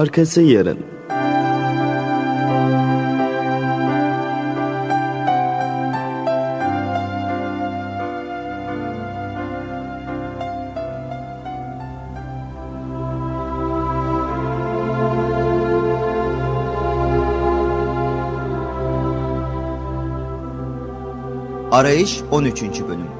Arkası yarın. Arayış 13. Bölüm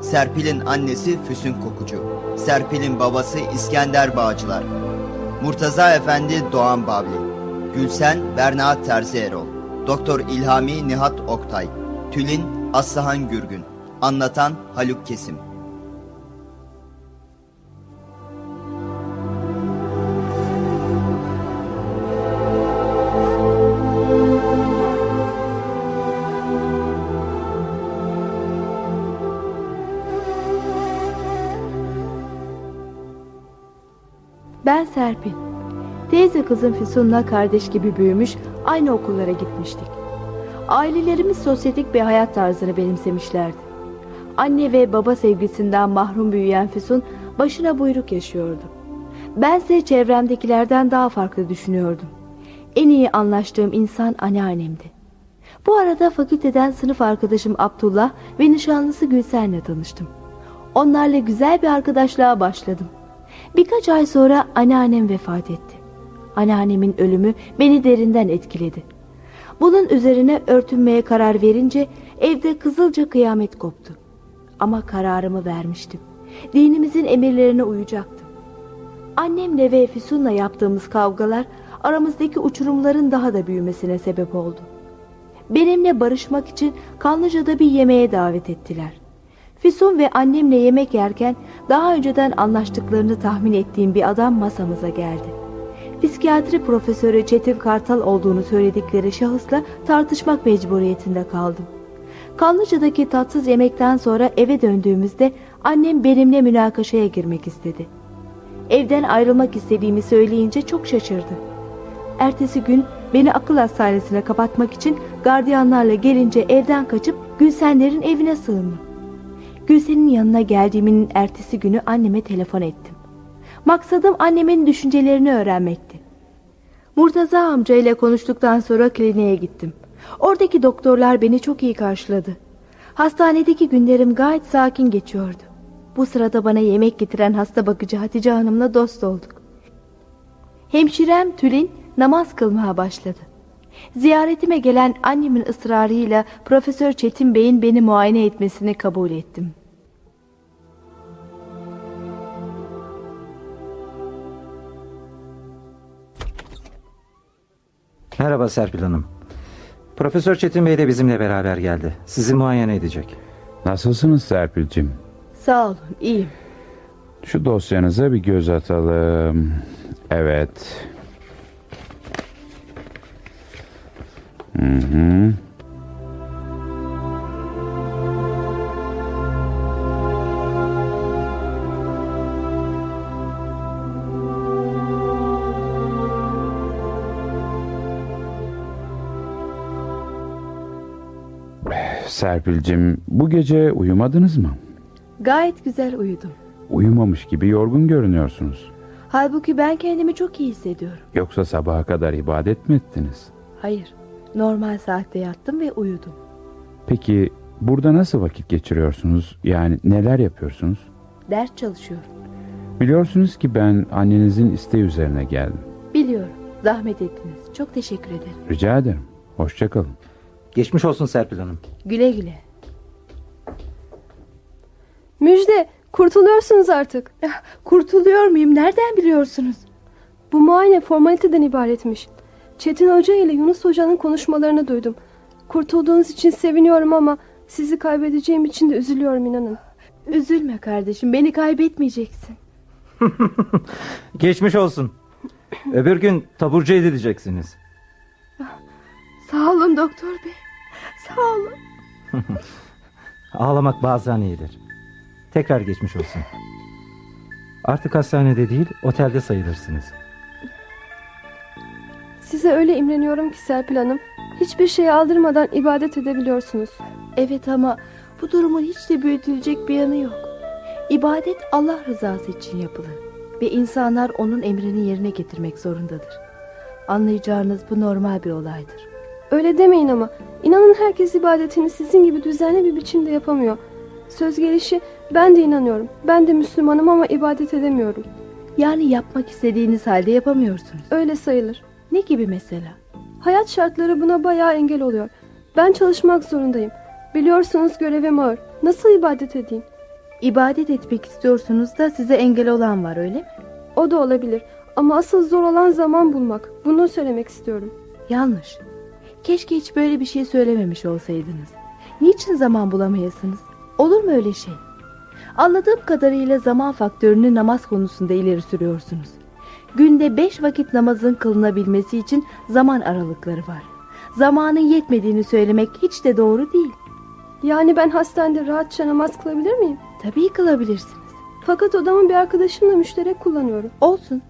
Serpil'in annesi Füsun Kokucu. Serpil'in babası İskender Bağcılar. Murtaza Efendi Doğan Bavli. Gülsen Berna Terzi Erol Doktor İlhami Nihat Oktay. Tülin Aslıhan Gürgün. Anlatan Haluk Kesim Ben Serpil. Teyze kızım Füsun'la kardeş gibi büyümüş, aynı okullara gitmiştik. Ailelerimiz sosyetik bir hayat tarzını benimsemişlerdi. Anne ve baba sevgisinden mahrum büyüyen Füsun başına buyruk yaşıyordu. Bense çevremdekilerden daha farklı düşünüyordum. En iyi anlaştığım insan anneannemdi. Bu arada fakülteden sınıf arkadaşım Abdullah ve nişanlısı Gülsen'le tanıştım. Onlarla güzel bir arkadaşlığa başladım. Birkaç ay sonra anneannem vefat etti. Anneannemin ölümü beni derinden etkiledi. Bunun üzerine örtünmeye karar verince evde kızılca kıyamet koptu. Ama kararımı vermiştim. Dinimizin emirlerine uyacaktım. Annemle ve Füsun'la yaptığımız kavgalar aramızdaki uçurumların daha da büyümesine sebep oldu. Benimle barışmak için Kanlıca'da bir yemeğe davet ettiler. Füsun ve annemle yemek yerken daha önceden anlaştıklarını tahmin ettiğim bir adam masamıza geldi. Psikiyatri profesörü Çetin Kartal olduğunu söyledikleri şahısla tartışmak mecburiyetinde kaldım. Kanlıca'daki tatsız yemekten sonra eve döndüğümüzde annem benimle münakaşaya girmek istedi. Evden ayrılmak istediğimi söyleyince çok şaşırdı. Ertesi gün beni akıl hastanesine kapatmak için gardiyanlarla gelince evden kaçıp Gülsenlerin evine sığındım. Gülsen'in yanına geldiğimin ertesi günü anneme telefon ettim. Maksadım annemin düşüncelerini öğrenmekti. Murtaza amca ile konuştuktan sonra kliniğe gittim. Oradaki doktorlar beni çok iyi karşıladı. Hastanedeki günlerim gayet sakin geçiyordu. Bu sırada bana yemek getiren hasta bakıcı Hatice Hanım'la dost olduk. Hemşirem Tülin namaz kılmaya başladı. Ziyaretime gelen annemin ısrarıyla Profesör Çetin Bey'in beni muayene etmesini kabul ettim. Merhaba Serpil Hanım. Profesör Çetin Bey de bizimle beraber geldi. Sizi muayene edecek. Nasılsınız Serpil'cim? Sağ olun, iyiyim. Şu dosyanıza bir göz atalım. Evet. Hı hı. Serpil'cim bu gece uyumadınız mı? Gayet güzel uyudum. Uyumamış gibi yorgun görünüyorsunuz. Halbuki ben kendimi çok iyi hissediyorum. Yoksa sabaha kadar ibadet mi ettiniz? Hayır, normal saatte yattım ve uyudum. Peki burada nasıl vakit geçiriyorsunuz? Yani neler yapıyorsunuz? Ders çalışıyorum. Biliyorsunuz ki ben annenizin isteği üzerine geldim. Biliyorum, zahmet ettiniz. Çok teşekkür ederim. Rica ederim. Hoşçakalın. Geçmiş olsun Serpil Hanım. Güle güle. Müjde kurtuluyorsunuz artık. Kurtuluyor muyum? Nereden biliyorsunuz? Bu muayene formaliteden ibaretmiş. Çetin Hoca ile Yunus Hoca'nın konuşmalarını duydum. Kurtulduğunuz için seviniyorum ama sizi kaybedeceğim için de üzülüyorum inanın. Üzülme kardeşim beni kaybetmeyeceksin. Geçmiş olsun. Öbür gün taburcu edileceksiniz. Sağ olun doktor bey. Sağ olun. Ağlamak bazen iyidir. Tekrar geçmiş olsun. Artık hastanede değil otelde sayılırsınız. Size öyle imreniyorum ki Serpil Hanım. Hiçbir şey aldırmadan ibadet edebiliyorsunuz. Evet ama bu durumun hiç de büyütülecek bir yanı yok. İbadet Allah rızası için yapılır. Ve insanlar onun emrini yerine getirmek zorundadır. Anlayacağınız bu normal bir olaydır. Öyle demeyin ama. İnanın herkes ibadetini sizin gibi düzenli bir biçimde yapamıyor. Söz gelişi ben de inanıyorum. Ben de Müslümanım ama ibadet edemiyorum. Yani yapmak istediğiniz halde yapamıyorsunuz. Öyle sayılır. Ne gibi mesela? Hayat şartları buna bayağı engel oluyor. Ben çalışmak zorundayım. Biliyorsunuz görevim ağır. Nasıl ibadet edeyim? İbadet etmek istiyorsunuz da size engel olan var öyle mi? O da olabilir. Ama asıl zor olan zaman bulmak. Bunu söylemek istiyorum. Yanlış. Keşke hiç böyle bir şey söylememiş olsaydınız. Niçin zaman bulamayasınız? Olur mu öyle şey? Anladığım kadarıyla zaman faktörünü namaz konusunda ileri sürüyorsunuz. Günde beş vakit namazın kılınabilmesi için zaman aralıkları var. Zamanın yetmediğini söylemek hiç de doğru değil. Yani ben hastanede rahatça namaz kılabilir miyim? Tabii kılabilirsiniz. Fakat odamı bir arkadaşımla müşterek kullanıyorum. Olsun.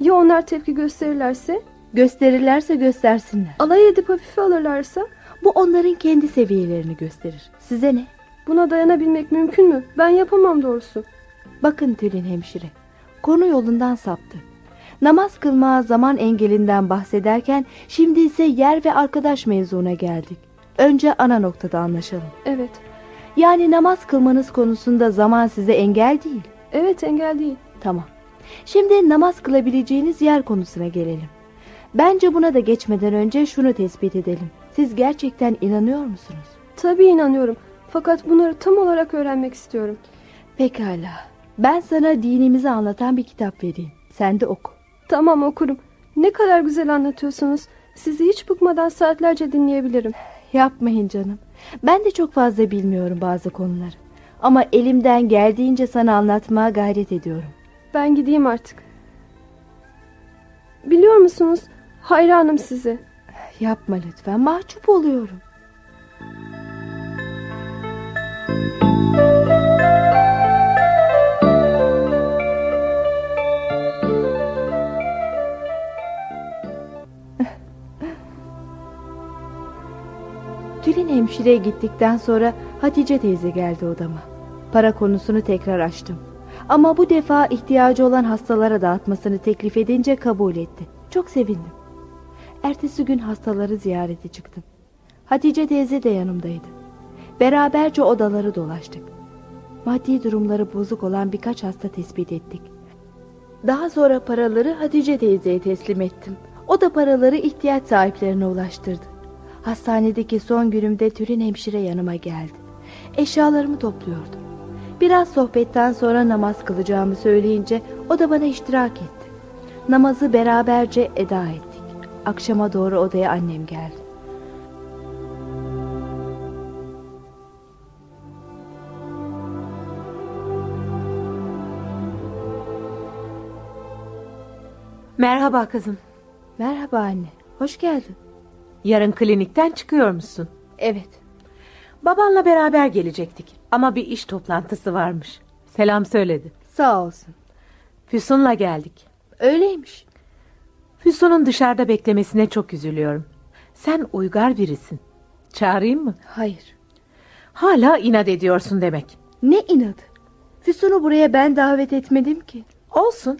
Ya onlar tepki gösterirlerse? Gösterirlerse göstersinler. Alay edip hafife alırlarsa? Bu onların kendi seviyelerini gösterir. Size ne? Buna dayanabilmek mümkün mü? Ben yapamam doğrusu. Bakın Tülin hemşire. Konu yolundan saptı. Namaz kılmaya zaman engelinden bahsederken şimdi ise yer ve arkadaş mevzuna geldik. Önce ana noktada anlaşalım. Evet. Yani namaz kılmanız konusunda zaman size engel değil. Evet engel değil. Tamam. Şimdi namaz kılabileceğiniz yer konusuna gelelim. Bence buna da geçmeden önce şunu tespit edelim. Siz gerçekten inanıyor musunuz? Tabii inanıyorum. Fakat bunları tam olarak öğrenmek istiyorum. Pekala. Ben sana dinimizi anlatan bir kitap vereyim. Sen de oku. Tamam okurum. Ne kadar güzel anlatıyorsunuz. Sizi hiç bıkmadan saatlerce dinleyebilirim. Yapmayın canım. Ben de çok fazla bilmiyorum bazı konuları. Ama elimden geldiğince sana anlatmaya gayret ediyorum. Ben gideyim artık. Biliyor musunuz? Hayranım size. Yapma lütfen. Mahcup oluyorum. Tülin hemşireye gittikten sonra Hatice teyze geldi odama. Para konusunu tekrar açtım. Ama bu defa ihtiyacı olan hastalara dağıtmasını teklif edince kabul etti. Çok sevindim. Ertesi gün hastaları ziyarete çıktım. Hatice teyze de yanımdaydı. Beraberce odaları dolaştık. Maddi durumları bozuk olan birkaç hasta tespit ettik. Daha sonra paraları Hatice teyzeye teslim ettim. O da paraları ihtiyaç sahiplerine ulaştırdı. Hastanedeki son günümde Tülin hemşire yanıma geldi. Eşyalarımı topluyordum. Biraz sohbetten sonra namaz kılacağımı söyleyince o da bana iştirak etti. Namazı beraberce eda ettik. Akşama doğru odaya annem geldi. Merhaba kızım. Merhaba anne, hoş geldin. Yarın klinikten çıkıyor musun? Evet, Babanla beraber gelecektik ama bir iş toplantısı varmış. Selam söyledi. sağ olsun. Füsun'la geldik. Öyleymiş. Füsun'un dışarıda beklemesine çok üzülüyorum. Sen uygar birisin. Çağırayım mı? Hayır. Hala inat ediyorsun demek. Ne inadı? Füsun'u buraya ben davet etmedim ki. Olsun.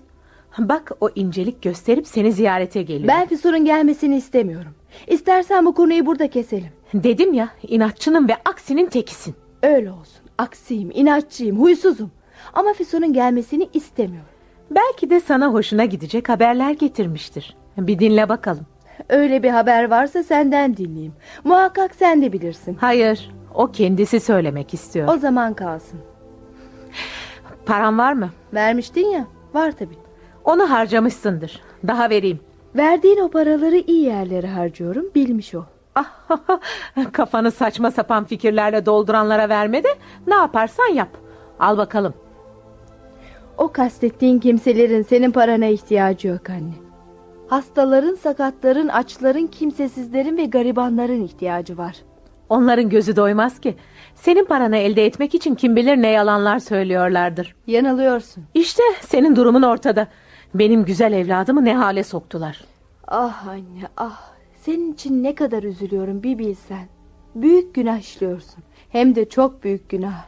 Bak o incelik gösterip seni ziyarete geliyor. Ben Füsun'un gelmesini istemiyorum. İstersen bu konuyu burada keselim. Dedim ya inatçının ve aksinin tekisin. Öyle olsun. Aksiyim, inatçıyım, huysuzum. Ama Füsun'un gelmesini istemiyorum. Belki de sana hoşuna gidecek haberler getirmiştir. Bir dinle bakalım. Öyle bir haber varsa senden dinleyeyim. Muhakkak sen de bilirsin. Hayır, o kendisi söylemek istiyor. O zaman kalsın. Paran var mı? Vermiştin ya. Var tabii. Onu harcamışsındır. Daha vereyim. Verdiğin o paraları iyi yerlere harcıyorum bilmiş ol. Kafanı saçma sapan fikirlerle dolduranlara verme de ne yaparsan yap. Al bakalım. O kastettiğin kimselerin senin parana ihtiyacı yok anne. Hastaların, sakatların, açların, kimsesizlerin ve garibanların ihtiyacı var. Onların gözü doymaz ki. Senin paranı elde etmek için kim bilir ne yalanlar söylüyorlardır. Yanılıyorsun. İşte senin durumun ortada. Benim güzel evladımı ne hale soktular. Ah anne ah. Senin için ne kadar üzülüyorum bir bilsen. Büyük günah işliyorsun. Hem de çok büyük günah.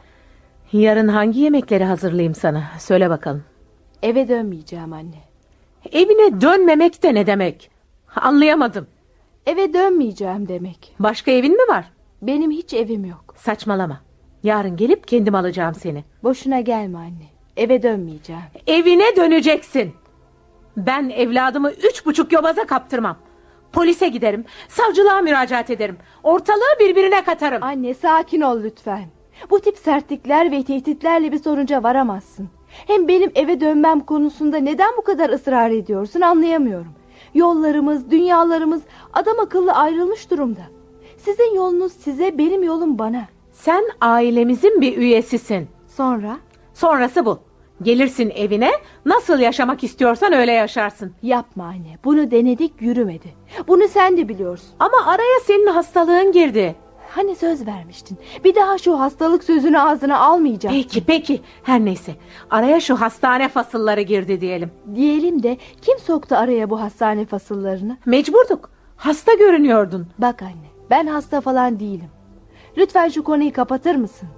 Yarın hangi yemekleri hazırlayayım sana? Söyle bakalım. Eve dönmeyeceğim anne. Evine dönmemek de ne demek? Anlayamadım. Eve dönmeyeceğim demek. Başka evin mi var? Benim hiç evim yok. Saçmalama. Yarın gelip kendim alacağım seni. Boşuna gelme anne. Eve dönmeyeceğim. Evine döneceksin. Ben evladımı üç buçuk yobaza kaptırmam. Polise giderim. Savcılığa müracaat ederim. Ortalığı birbirine katarım. Anne sakin ol lütfen. Bu tip sertlikler ve tehditlerle bir sonuca varamazsın. Hem benim eve dönmem konusunda neden bu kadar ısrar ediyorsun anlayamıyorum. Yollarımız, dünyalarımız adam akıllı ayrılmış durumda. Sizin yolunuz size, benim yolum bana. Sen ailemizin bir üyesisin. Sonra? Sonrası bu. Gelirsin evine, nasıl yaşamak istiyorsan öyle yaşarsın. Yapma anne, bunu denedik yürümedi. Bunu sen de biliyorsun. Ama araya senin hastalığın girdi. Hani söz vermiştin. Bir daha şu hastalık sözünü ağzına almayacak. Peki peki, her neyse. Araya şu hastane fasılları girdi diyelim. Diyelim de kim soktu araya bu hastane fasıllarını? Mecburduk. Hasta görünüyordun. Bak anne, ben hasta falan değilim. Lütfen şu konuyu kapatır mısın?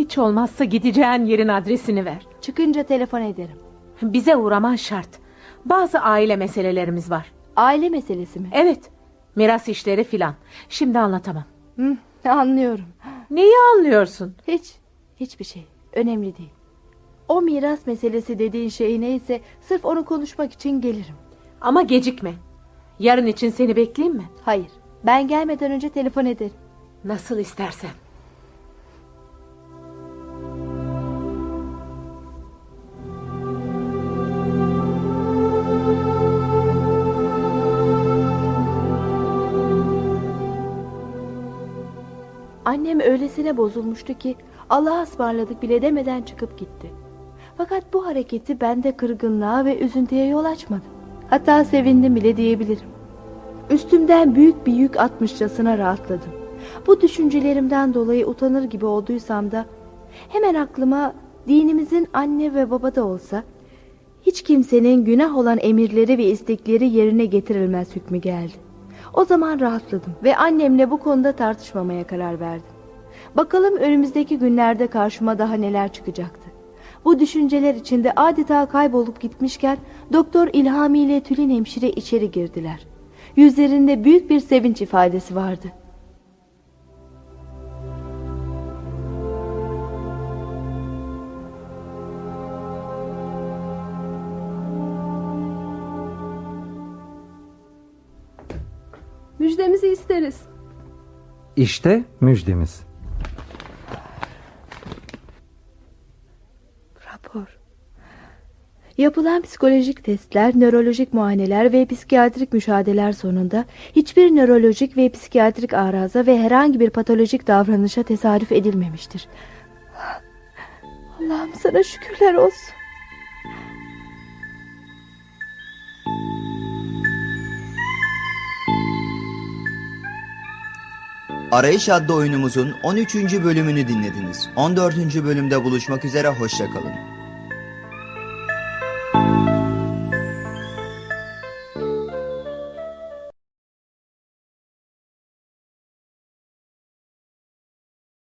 Hiç olmazsa gideceğin yerin adresini ver. Çıkınca telefon ederim. Bize uğraman şart. Bazı aile meselelerimiz var. Aile meselesi mi? Evet. Miras işleri filan. Şimdi anlatamam. Hı, anlıyorum. Neyi anlıyorsun? Hiç, hiçbir şey. Önemli değil. O miras meselesi dediğin şey neyse sırf onu konuşmak için gelirim. Ama gecikme. Yarın için seni bekleyeyim mi? Hayır, ben gelmeden önce telefon ederim. Nasıl istersen. Annem öylesine bozulmuştu ki Allah'a ısmarladık bile demeden çıkıp gitti. Fakat bu hareketi bende kırgınlığa ve üzüntüye yol açmadı. Hatta sevindim bile diyebilirim. Üstümden büyük bir yük atmışçasına rahatladım. Bu düşüncelerimden dolayı utanır gibi olduysam da hemen aklıma dinimizin anne ve baba da olsa hiç kimsenin günah olan emirleri ve istekleri yerine getirilmez hükmü geldi. O zaman rahatladım ve annemle bu konuda tartışmamaya karar verdim. Bakalım önümüzdeki günlerde karşıma daha neler çıkacaktı. Bu düşünceler içinde adeta kaybolup gitmişken Doktor İlhami ile Tülin hemşire içeri girdiler. Yüzlerinde büyük bir sevinç ifadesi vardı. Müjdemizi isteriz. İşte müjdemiz. Rapor. Yapılan psikolojik testler, nörolojik muayeneler ve psikiyatrik müşahedeler sonunda hiçbir nörolojik ve psikiyatrik araza ve herhangi bir patolojik davranışa tesadüf edilmemiştir. Allah'ım sana şükürler olsun. Arayış adlı oyunumuzun 13. bölümünü dinlediniz. 14. bölümde buluşmak üzere hoşçakalın.